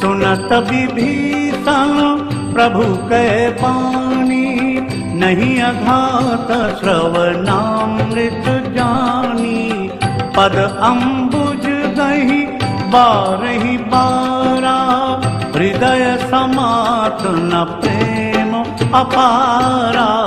सुनत विभीषण प्रभु के पानी नहीं अघात श्रवणामृत जानी। पद अम्बुज गही बारही बारा हृदय समात न प्रेम अपारा।